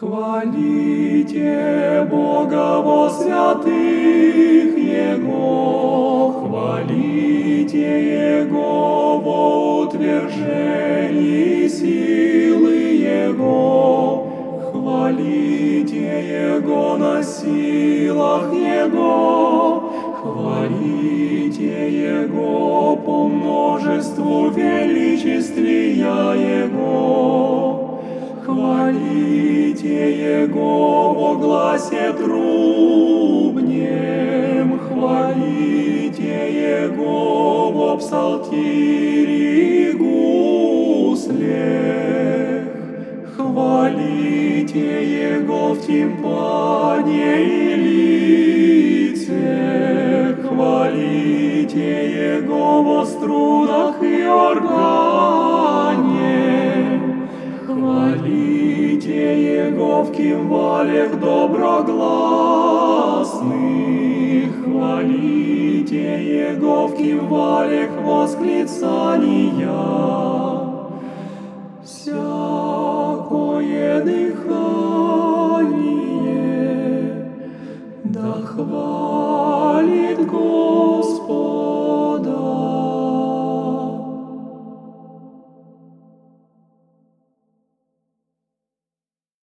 Хвалите Бога во святых Его, хвалите Его во утверждении силы Его, хвалите Его на силах Его, хвалите Его по множеству величествия Его, Его во гласе трубнем, хвалите Его во псалтире гуслях, хвалите Его в тимпане и лице, хвалите Его во струнах хвалите Его в кимвалях доброгласных, хвалите Его в кимвалях восклицания.